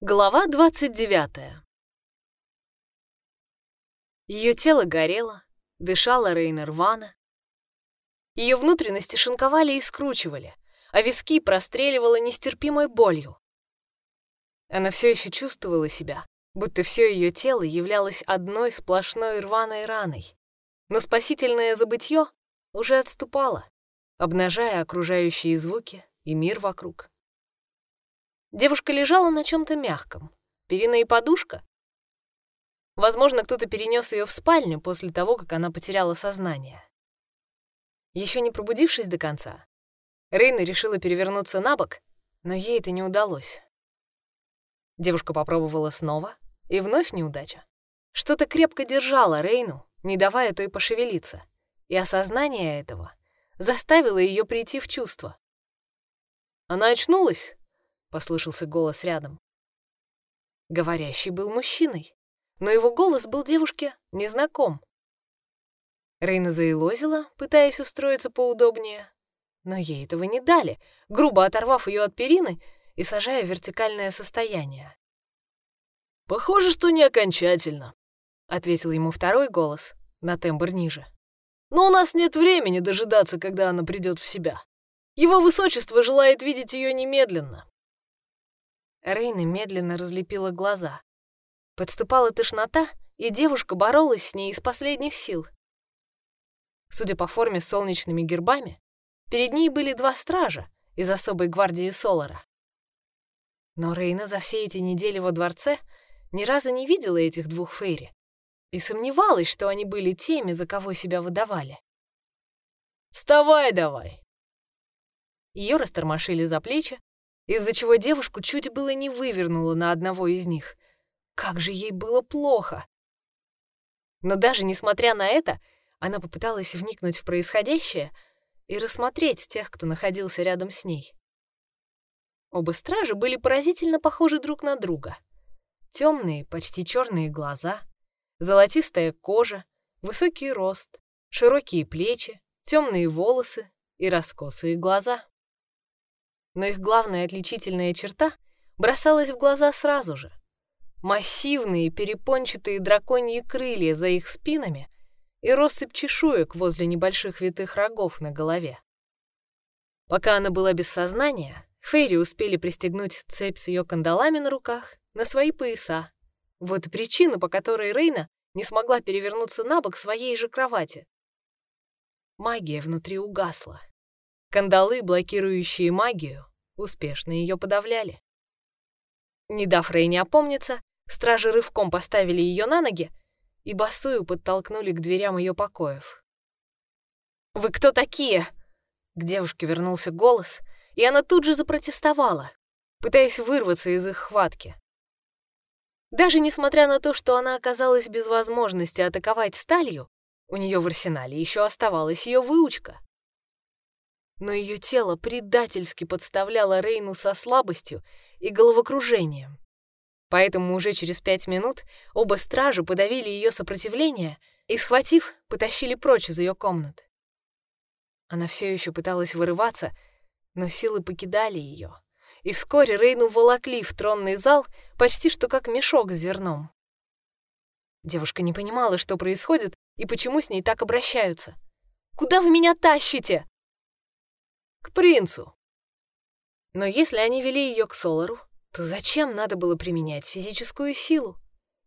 Глава 29. Ее тело горело, дышала Рейна рвано. Ее внутренности шинковали и скручивали, а виски простреливало нестерпимой болью. Она все еще чувствовала себя, будто все ее тело являлось одной сплошной рваной раной. Но спасительное забытье уже отступало, обнажая окружающие звуки и мир вокруг. Девушка лежала на чем-то мягком. Перина и подушка. Возможно, кто-то перенес ее в спальню после того, как она потеряла сознание. Еще не пробудившись до конца, Рейна решила перевернуться на бок, но ей это не удалось. Девушка попробовала снова, и вновь неудача. Что-то крепко держало Рейну, не давая той пошевелиться, и осознание этого заставило ее прийти в чувство. Она очнулась, — послышался голос рядом. Говорящий был мужчиной, но его голос был девушке незнаком. Рейна заилозила, пытаясь устроиться поудобнее, но ей этого не дали, грубо оторвав ее от перины и сажая в вертикальное состояние. «Похоже, что не окончательно», — ответил ему второй голос, на тембр ниже. «Но у нас нет времени дожидаться, когда она придет в себя. Его высочество желает видеть ее немедленно. Рейна медленно разлепила глаза. Подступала тошнота, и девушка боролась с ней из последних сил. Судя по форме с солнечными гербами, перед ней были два стража из особой гвардии Солара. Но Рейна за все эти недели во дворце ни разу не видела этих двух фейри и сомневалась, что они были теми, за кого себя выдавали. «Вставай давай!» Ее растормошили за плечи, из-за чего девушку чуть было не вывернуло на одного из них. Как же ей было плохо! Но даже несмотря на это, она попыталась вникнуть в происходящее и рассмотреть тех, кто находился рядом с ней. Оба стража были поразительно похожи друг на друга. Темные, почти черные глаза, золотистая кожа, высокий рост, широкие плечи, темные волосы и раскосые глаза но их главная отличительная черта бросалась в глаза сразу же. Массивные перепончатые драконьи крылья за их спинами и россыпь чешуек возле небольших витых рогов на голове. Пока она была без сознания, Фейри успели пристегнуть цепь с ее кандалами на руках на свои пояса. Вот и причина, по которой Рейна не смогла перевернуться на бок своей же кровати. Магия внутри угасла. Кандалы, блокирующие магию, успешно ее подавляли. Не дав Рейне опомниться, стражи рывком поставили ее на ноги и босую подтолкнули к дверям ее покоев. «Вы кто такие?» К девушке вернулся голос, и она тут же запротестовала, пытаясь вырваться из их хватки. Даже несмотря на то, что она оказалась без возможности атаковать сталью, у нее в арсенале еще оставалась ее выучка но ее тело предательски подставляло Рейну со слабостью и головокружением. Поэтому уже через пять минут оба стража подавили ее сопротивление и, схватив, потащили прочь из ее комнат. Она все еще пыталась вырываться, но силы покидали ее, и вскоре Рейну волокли в тронный зал почти что как мешок с зерном. Девушка не понимала, что происходит и почему с ней так обращаются. «Куда вы меня тащите?» Принцу. Но если они вели ее к Солару, то зачем надо было применять физическую силу?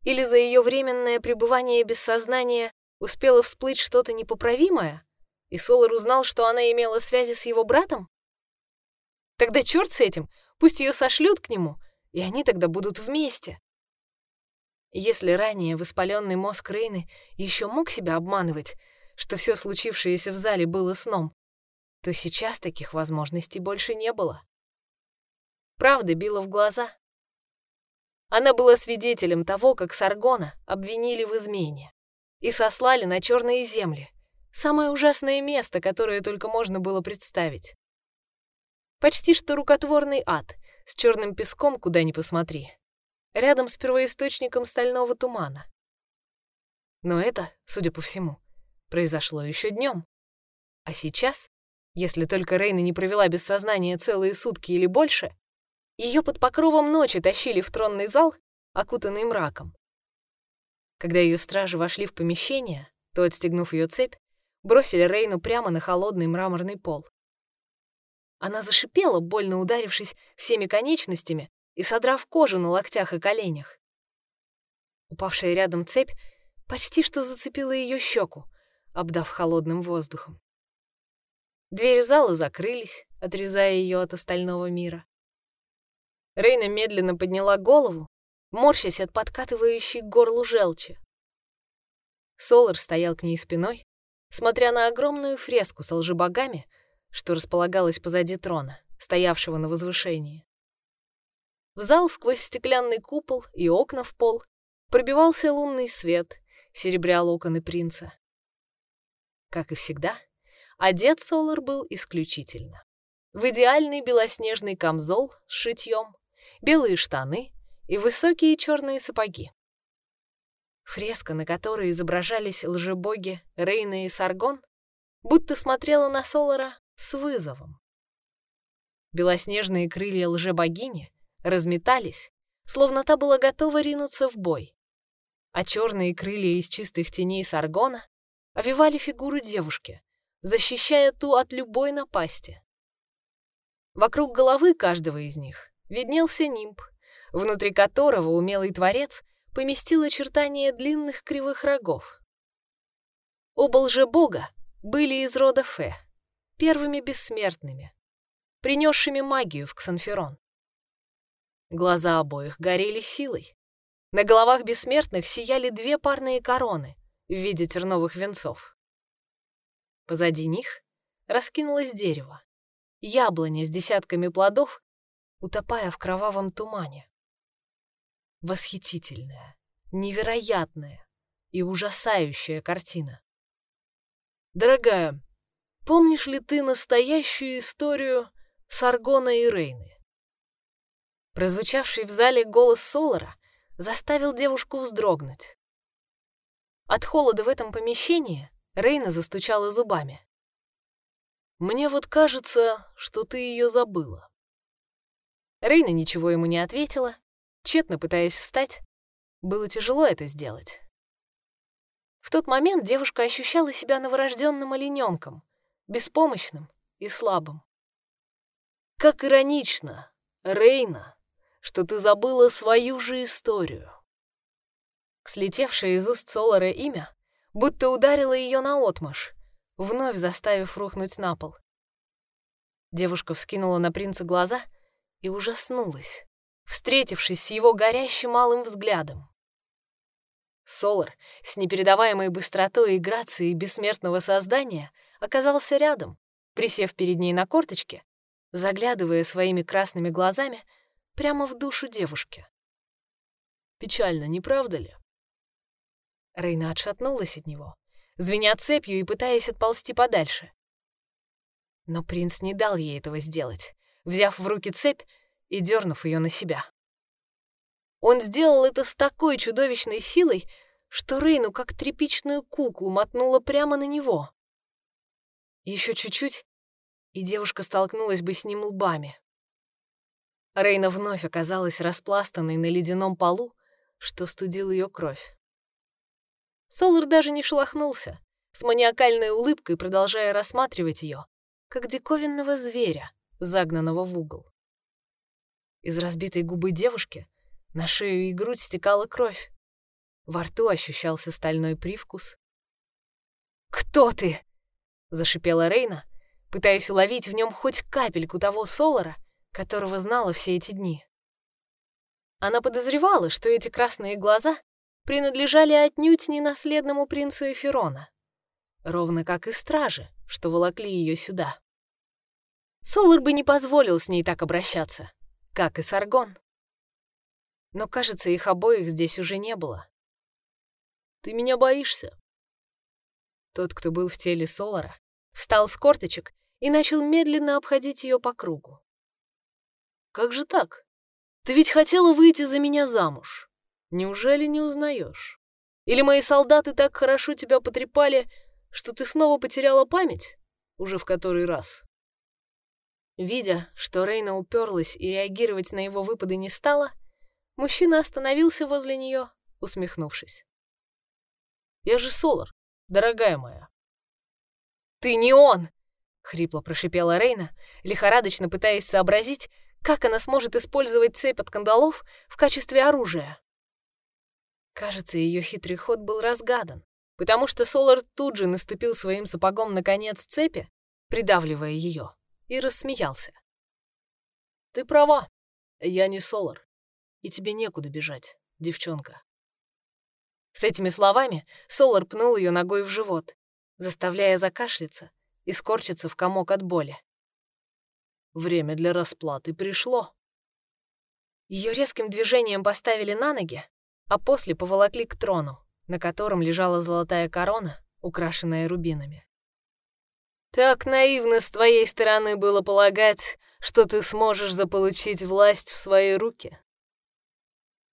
Или за ее временное пребывание без сознания успело всплыть что-то непоправимое, и Солар узнал, что она имела связи с его братом? Тогда черт с этим, пусть ее сошлют к нему, и они тогда будут вместе. Если ранее воспаленный мозг Рейны еще мог себя обманывать, что все случившееся в зале было сном, то сейчас таких возможностей больше не было. Правда била в глаза. Она была свидетелем того, как Саргона обвинили в измене и сослали на черные земли, самое ужасное место, которое только можно было представить. Почти что рукотворный ад, с черным песком, куда ни посмотри, рядом с первоисточником стального тумана. Но это, судя по всему, произошло еще днем. А сейчас если только Рейна не провела без сознания целые сутки или больше, Ее под покровом ночи тащили в тронный зал, окутанный мраком. Когда ее стражи вошли в помещение, то, отстегнув ее цепь, бросили Рейну прямо на холодный мраморный пол. Она зашипела, больно ударившись всеми конечностями и содрав кожу на локтях и коленях. Упавшая рядом цепь почти что зацепила ее щеку, обдав холодным воздухом. Двери зала закрылись, отрезая ее от остального мира. Рейна медленно подняла голову, морщась от подкатывающей горлу желчи. Солар стоял к ней спиной, смотря на огромную фреску с лжебогами, что располагалась позади трона, стоявшего на возвышении. В зал сквозь стеклянный купол и окна в пол пробивался лунный свет, серебря локоны принца. Как и всегда, одет Солар был исключительно. В идеальный белоснежный камзол с шитьем, белые штаны и высокие черные сапоги. Фреска, на которой изображались лжебоги Рейна и Саргон, будто смотрела на Солара с вызовом. Белоснежные крылья лжебогини разметались, словно та была готова ринуться в бой, а черные крылья из чистых теней Саргона овивали фигуру девушки, защищая ту от любой напасти. Вокруг головы каждого из них виднелся нимб, внутри которого умелый творец поместил очертания длинных кривых рогов. Оба лжебога были из рода Фе, первыми бессмертными, принесшими магию в Ксанферон. Глаза обоих горели силой. На головах бессмертных сияли две парные короны в виде терновых венцов. Позади них раскинулось дерево, яблоня с десятками плодов, утопая в кровавом тумане. Восхитительная, невероятная и ужасающая картина. «Дорогая, помнишь ли ты настоящую историю Саргона и Рейны?» Прозвучавший в зале голос Солара заставил девушку вздрогнуть. От холода в этом помещении Рейна застучала зубами. «Мне вот кажется, что ты ее забыла». Рейна ничего ему не ответила, тщетно пытаясь встать. Было тяжело это сделать. В тот момент девушка ощущала себя новорожденным олененком, беспомощным и слабым. «Как иронично, Рейна, что ты забыла свою же историю!» Слетевшее из уст Солара имя будто ударило ее наотмашь, вновь заставив рухнуть на пол. Девушка вскинула на принца глаза и ужаснулась встретившись с его горящим малым взглядом. Солар с непередаваемой быстротой и грацией бессмертного создания оказался рядом, присев перед ней на корточке, заглядывая своими красными глазами прямо в душу девушки. Печально, не правда ли? Рейна отшатнулась от него, звеня цепью и пытаясь отползти подальше. Но принц не дал ей этого сделать. Взяв в руки цепь, и дернув ее на себя. Он сделал это с такой чудовищной силой, что Рейну как тряпичную куклу мотнула прямо на него. Еще чуть-чуть, и девушка столкнулась бы с ним лбами. Рейна вновь оказалась распластанной на ледяном полу, что студил ее кровь. Солар даже не шелохнулся, с маниакальной улыбкой продолжая рассматривать ее, как диковинного зверя, загнанного в угол. Из разбитой губы девушки на шею и грудь стекала кровь. Во рту ощущался стальной привкус. «Кто ты?» — зашипела Рейна, пытаясь уловить в нем хоть капельку того Солара, которого знала все эти дни. Она подозревала, что эти красные глаза принадлежали отнюдь не наследному принцу Эфирона, ровно как и стражи, что волокли ее сюда. Солар бы не позволил с ней так обращаться как и Саргон. Но, кажется, их обоих здесь уже не было. «Ты меня боишься?» Тот, кто был в теле Солара, встал с корточек и начал медленно обходить ее по кругу. «Как же так? Ты ведь хотела выйти за меня замуж. Неужели не узнаешь? Или мои солдаты так хорошо тебя потрепали, что ты снова потеряла память? Уже в который раз?» Видя, что Рейна уперлась и реагировать на его выпады не стала, мужчина остановился возле нее, усмехнувшись. «Я же Солар, дорогая моя». «Ты не он!» — хрипло прошипела Рейна, лихорадочно пытаясь сообразить, как она сможет использовать цепь от кандалов в качестве оружия. Кажется, ее хитрый ход был разгадан, потому что Солар тут же наступил своим сапогом на конец цепи, придавливая ее и рассмеялся. «Ты права, я не Солар, и тебе некуда бежать, девчонка». С этими словами Солар пнул ее ногой в живот, заставляя закашляться и скорчиться в комок от боли. Время для расплаты пришло. Ее резким движением поставили на ноги, а после поволокли к трону, на котором лежала золотая корона, украшенная рубинами. Так наивно с твоей стороны было полагать, что ты сможешь заполучить власть в свои руки.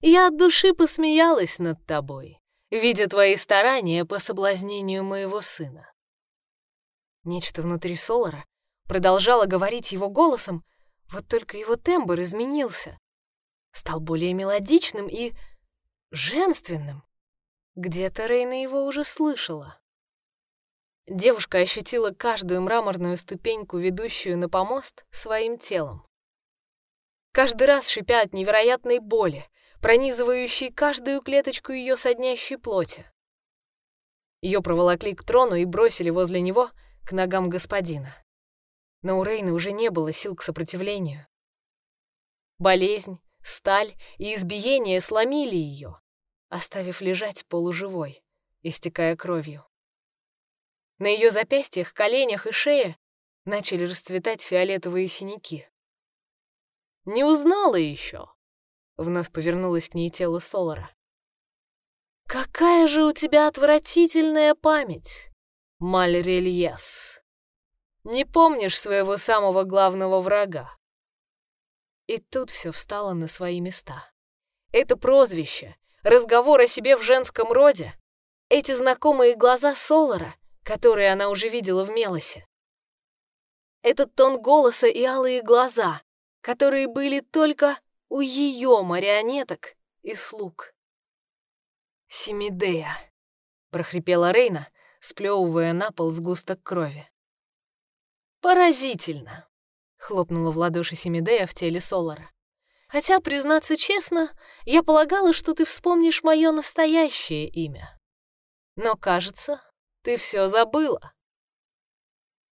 Я от души посмеялась над тобой, видя твои старания по соблазнению моего сына. Нечто внутри Солара продолжало говорить его голосом, вот только его тембр изменился. Стал более мелодичным и женственным. Где-то Рейна его уже слышала. Девушка ощутила каждую мраморную ступеньку, ведущую на помост, своим телом. Каждый раз шипя от невероятной боли, пронизывающей каждую клеточку ее соднящей плоти. Ее проволокли к трону и бросили возле него к ногам господина. Но у Рейны уже не было сил к сопротивлению. Болезнь, сталь и избиение сломили ее, оставив лежать полуживой, истекая кровью. На ее запястьях, коленях и шее начали расцветать фиолетовые синяки. «Не узнала еще!» — вновь повернулась к ней тело Солара. «Какая же у тебя отвратительная память, Мальрельес! Не помнишь своего самого главного врага?» И тут все встало на свои места. Это прозвище, разговор о себе в женском роде, эти знакомые глаза Солара — которые она уже видела в Мелосе. Этот тон голоса и алые глаза, которые были только у ее марионеток и слуг. «Семидея», — прохрипела Рейна, сплевывая на пол сгусток крови. «Поразительно», — хлопнула в ладоши Семидея в теле Солара. «Хотя, признаться честно, я полагала, что ты вспомнишь мое настоящее имя. Но, кажется, ты все забыла!»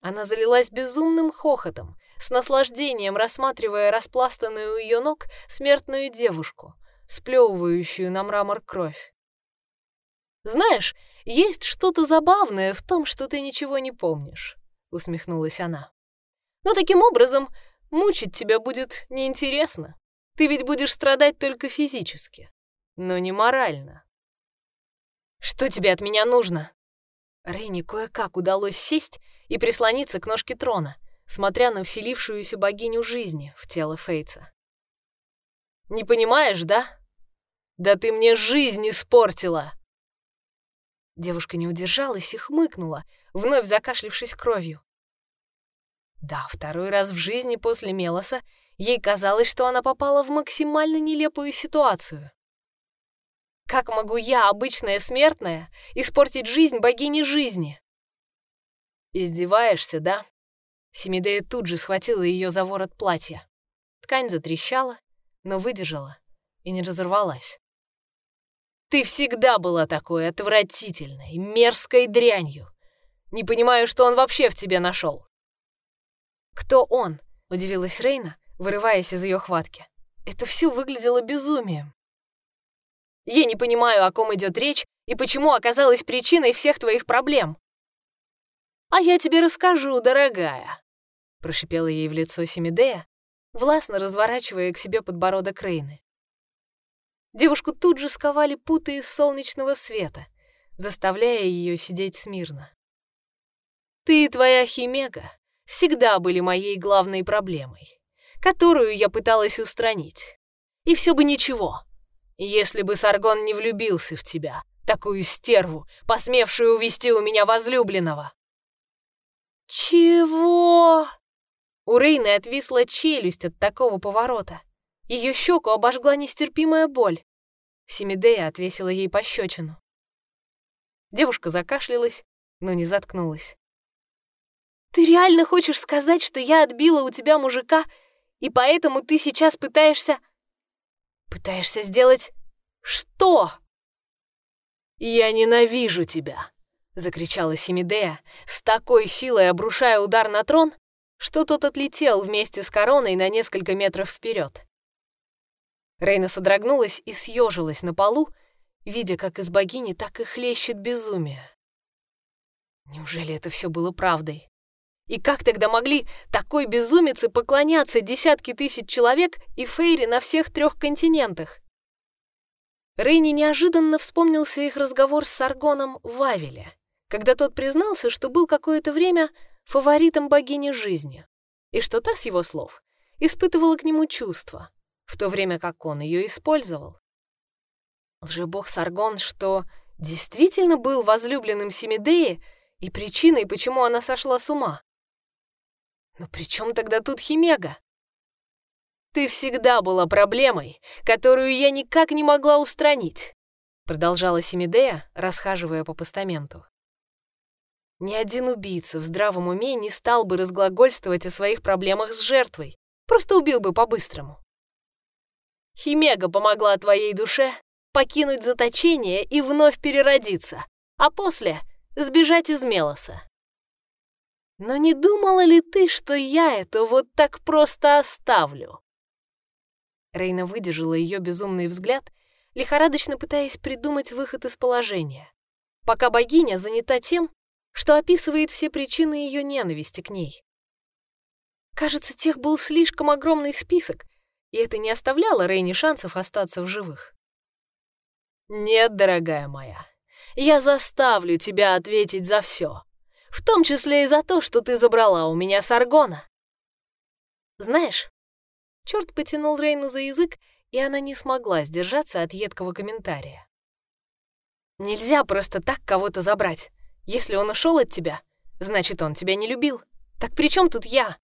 Она залилась безумным хохотом, с наслаждением рассматривая распластанную у ее ног смертную девушку, сплевывающую на мрамор кровь. «Знаешь, есть что-то забавное в том, что ты ничего не помнишь», — усмехнулась она. «Но таким образом мучить тебя будет неинтересно. Ты ведь будешь страдать только физически, но не морально». «Что тебе от меня нужно?» Рейне кое-как удалось сесть и прислониться к ножке трона, смотря на вселившуюся богиню жизни в тело Фейца. «Не понимаешь, да? Да ты мне жизнь испортила!» Девушка не удержалась и хмыкнула, вновь закашлившись кровью. Да, второй раз в жизни после Мелоса ей казалось, что она попала в максимально нелепую ситуацию. Как могу я, обычная смертная, испортить жизнь богини жизни? Издеваешься, да? Семидея тут же схватила ее за ворот платья. Ткань затрещала, но выдержала и не разорвалась. Ты всегда была такой отвратительной, мерзкой дрянью. Не понимаю, что он вообще в тебе нашел. Кто он? Удивилась Рейна, вырываясь из ее хватки. Это все выглядело безумием. Я не понимаю, о ком идет речь и почему оказалась причиной всех твоих проблем. А я тебе расскажу, дорогая, прошипела ей в лицо Семидея, властно разворачивая к себе подбородок Рейны. Девушку тут же сковали путы из солнечного света, заставляя ее сидеть смирно. Ты и твоя Химега всегда были моей главной проблемой, которую я пыталась устранить. И все бы ничего, если бы Саргон не влюбился в тебя, такую стерву, посмевшую увести у меня возлюбленного. Чего? У Рейны отвисла челюсть от такого поворота. Ее щеку обожгла нестерпимая боль. Семидея отвесила ей пощечину. Девушка закашлялась, но не заткнулась. «Ты реально хочешь сказать, что я отбила у тебя мужика, и поэтому ты сейчас пытаешься...» «Пытаешься сделать... что?» «Я ненавижу тебя!» — закричала Семидея, с такой силой обрушая удар на трон, что тот отлетел вместе с короной на несколько метров вперед. Рейна содрогнулась и съежилась на полу, видя, как из богини так и хлещет безумие. Неужели это все было правдой? И как тогда могли такой безумице поклоняться десятки тысяч человек и Фейри на всех трех континентах? Рейни неожиданно вспомнился их разговор с Саргоном в Авеле, когда тот признался, что был какое-то время фаворитом богини жизни, и что та, с его слов, испытывала к нему чувства, в то время как он ее использовал. Лжебог Саргон, что действительно был возлюбленным Семидеи и причиной, почему она сошла с ума. Но при чем тогда тут Химега? «Ты всегда была проблемой, которую я никак не могла устранить», продолжала Семидея, расхаживая по постаменту. Ни один убийца в здравом уме не стал бы разглагольствовать о своих проблемах с жертвой, просто убил бы по-быстрому. Химега помогла твоей душе покинуть заточение и вновь переродиться, а после сбежать из Мелоса. Но не думала ли ты, что я это вот так просто оставлю? Рейна выдержала ее безумный взгляд, лихорадочно пытаясь придумать выход из положения, пока богиня занята тем, что описывает все причины ее ненависти к ней. Кажется, тех был слишком огромный список, и это не оставляло Рейне шансов остаться в живых. «Нет, дорогая моя, я заставлю тебя ответить за все, в том числе и за то, что ты забрала у меня Саргона». «Знаешь...» Черт потянул Рейну за язык, и она не смогла сдержаться от едкого комментария. «Нельзя просто так кого-то забрать. Если он ушел от тебя, значит, он тебя не любил. Так при чем тут я?»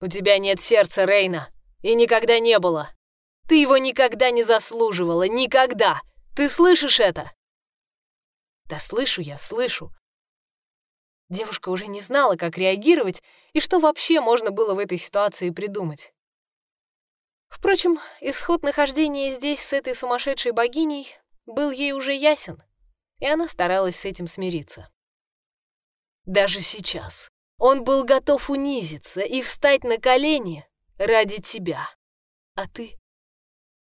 «У тебя нет сердца, Рейна, и никогда не было. Ты его никогда не заслуживала, никогда! Ты слышишь это?» «Да слышу я, слышу». Девушка уже не знала, как реагировать и что вообще можно было в этой ситуации придумать. Впрочем, исход нахождения здесь с этой сумасшедшей богиней был ей уже ясен, и она старалась с этим смириться. Даже сейчас он был готов унизиться и встать на колени ради тебя. А ты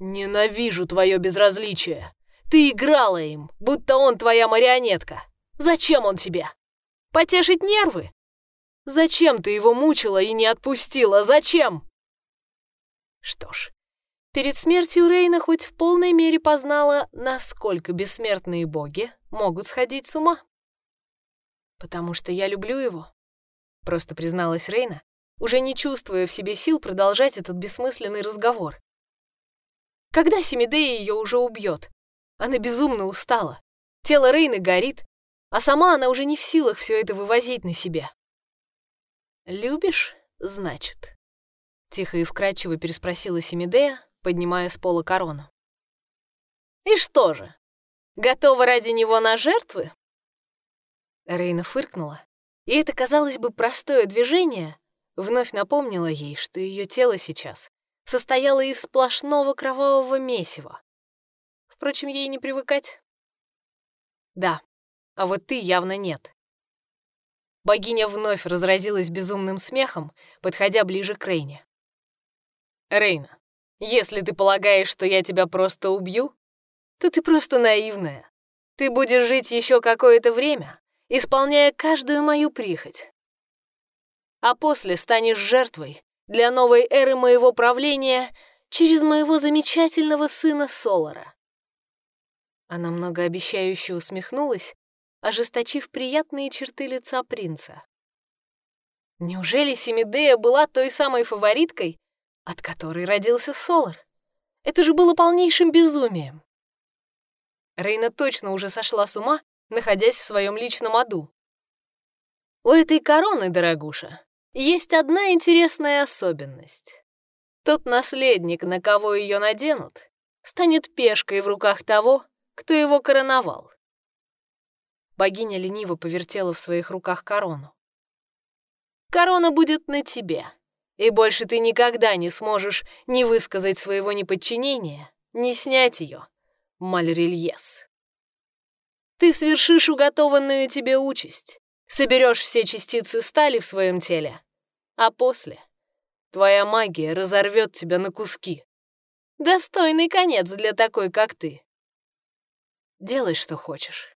«Ненавижу твое безразличие. Ты играла им, будто он твоя марионетка. Зачем он тебе? Потешить нервы? Зачем ты его мучила и не отпустила? Зачем?» Что ж, перед смертью Рейна хоть в полной мере познала, насколько бессмертные боги могут сходить с ума. «Потому что я люблю его», — просто призналась Рейна, уже не чувствуя в себе сил продолжать этот бессмысленный разговор. Когда Семидея ее уже убьет? Она безумно устала. Тело Рейны горит, а сама она уже не в силах все это вывозить на себе. «Любишь, значит?» Тихо и вкрадчиво переспросила Семидея, поднимая с пола корону. «И что же, готова ради него на жертвы?» Рейна фыркнула, и это, казалось бы, простое движение вновь напомнило ей, что ее тело сейчас состояла из сплошного кровавого месива. Впрочем, ей не привыкать. Да, а вот ты явно нет. Богиня вновь разразилась безумным смехом, подходя ближе к Рейне. «Рейна, если ты полагаешь, что я тебя просто убью, то ты просто наивная. Ты будешь жить еще какое-то время, исполняя каждую мою прихоть. А после станешь жертвой для новой эры моего правления через моего замечательного сына Солара. Она многообещающе усмехнулась, ожесточив приятные черты лица принца. Неужели Семидея была той самой фавориткой, от которой родился Солар? Это же было полнейшим безумием. Рейна точно уже сошла с ума, находясь в своем личном аду. У этой короны, дорогуша, есть одна интересная особенность. Тот наследник, на кого ее наденут, станет пешкой в руках того, кто его короновал. Богиня лениво повертела в своих руках корону. Корона будет на тебе, и больше ты никогда не сможешь ни высказать своего неподчинения, ни снять ее, Мальрильес. Ты свершишь уготованную тебе участь, соберешь все частицы стали в своем теле, а после твоя магия разорвет тебя на куски. Достойный конец для такой, как ты. Делай, что хочешь.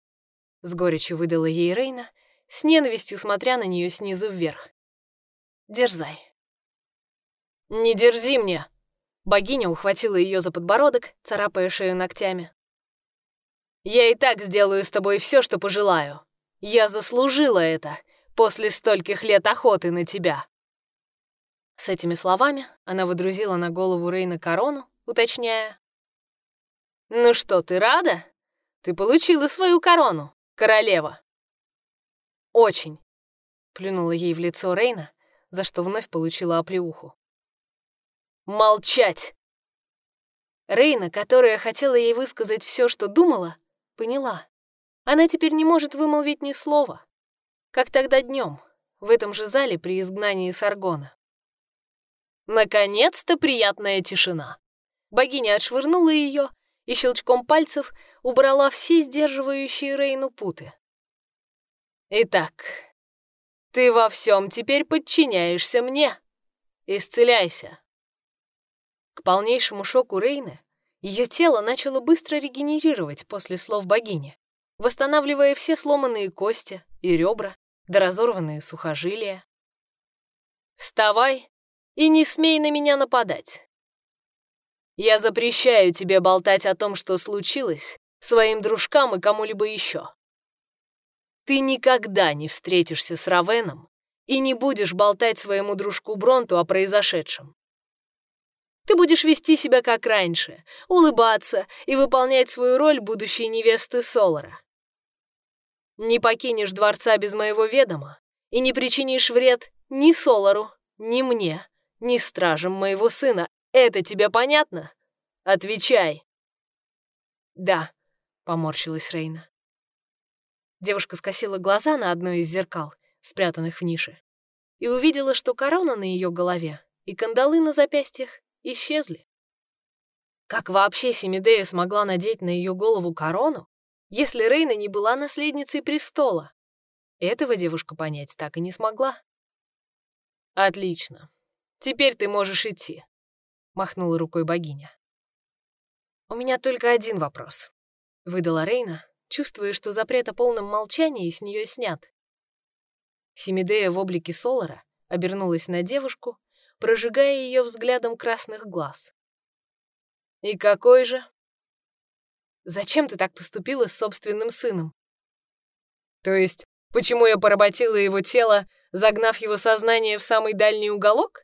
С горечью выдала ей Рейна, с ненавистью смотря на нее снизу вверх. Дерзай. Не дерзи мне! Богиня ухватила ее за подбородок, царапая шею ногтями. Я и так сделаю с тобой все, что пожелаю. Я заслужила это после стольких лет охоты на тебя». С этими словами она выдрузила на голову Рейна корону, уточняя. «Ну что, ты рада? Ты получила свою корону, королева». «Очень», — плюнула ей в лицо Рейна, за что вновь получила оплеуху. «Молчать!» Рейна, которая хотела ей высказать все, что думала, Поняла. Она теперь не может вымолвить ни слова. Как тогда днем, в этом же зале при изгнании Саргона. Наконец-то приятная тишина. Богиня отшвырнула ее и щелчком пальцев убрала все сдерживающие Рейну путы. «Итак, ты во всем теперь подчиняешься мне. Исцеляйся». К полнейшему шоку Рейны ее тело начало быстро регенерировать после слов богини, восстанавливая все сломанные кости и ребра, да разорванные сухожилия. «Вставай и не смей на меня нападать. Я запрещаю тебе болтать о том, что случилось, своим дружкам и кому-либо еще. Ты никогда не встретишься с Равеном и не будешь болтать своему дружку Бронту о произошедшем. Ты будешь вести себя как раньше, улыбаться и выполнять свою роль будущей невесты Солара. Не покинешь дворца без моего ведома и не причинишь вред ни Солару, ни мне, ни стражам моего сына. Это тебе понятно? Отвечай. Да, поморщилась Рейна. Девушка скосила глаза на одно из зеркал, спрятанных в нише, и увидела, что корона на ее голове и кандалы на запястьях исчезли. Как вообще Семидея смогла надеть на ее голову корону, если Рейна не была наследницей престола? Этого девушка понять так и не смогла. «Отлично. Теперь ты можешь идти», — махнула рукой богиня. «У меня только один вопрос», — выдала Рейна, чувствуя, что запрет о полном молчании с нее снят. Семидея в облике Солара обернулась на девушку прожигая ее взглядом красных глаз. «И какой же?» «Зачем ты так поступила с собственным сыном?» «То есть, почему я поработила его тело, загнав его сознание в самый дальний уголок?» —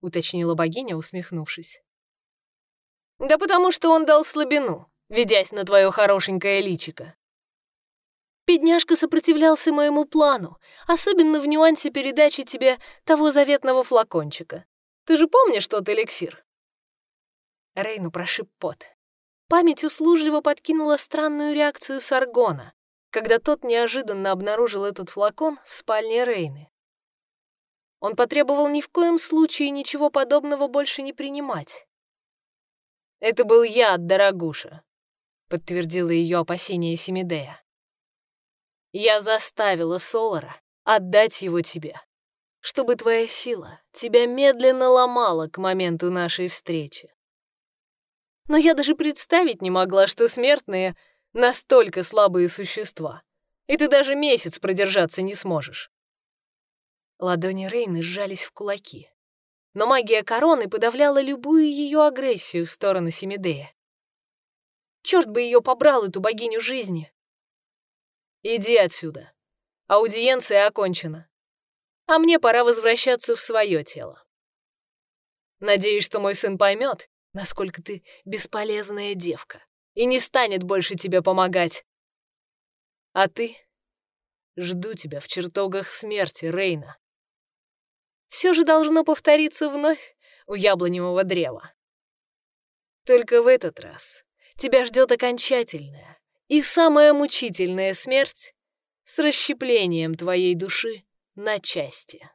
уточнила богиня, усмехнувшись. «Да потому что он дал слабину, ведясь на твое хорошенькое личико. Бедняжка сопротивлялся моему плану, особенно в нюансе передачи тебе того заветного флакончика. Ты же помнишь тот эликсир?» Рейну прошиб пот. Память услужливо подкинула странную реакцию Саргона, когда тот неожиданно обнаружил этот флакон в спальне Рейны. Он потребовал ни в коем случае ничего подобного больше не принимать. «Это был яд, дорогуша», — подтвердила ее опасение Семидея. Я заставила Солара отдать его тебе, чтобы твоя сила тебя медленно ломала к моменту нашей встречи. Но я даже представить не могла, что смертные — настолько слабые существа, и ты даже месяц продержаться не сможешь. Ладони Рейны сжались в кулаки, но магия короны подавляла любую ее агрессию в сторону Семидея. Черт бы ее побрал, эту богиню жизни! Иди отсюда. Аудиенция окончена. А мне пора возвращаться в свое тело. Надеюсь, что мой сын поймет, насколько ты бесполезная девка и не станет больше тебе помогать. А ты? Жду тебя в чертогах смерти, Рейна. Все же должно повториться вновь у яблоневого древа. Только в этот раз тебя ждет окончательная и самая мучительная смерть с расщеплением твоей души на части.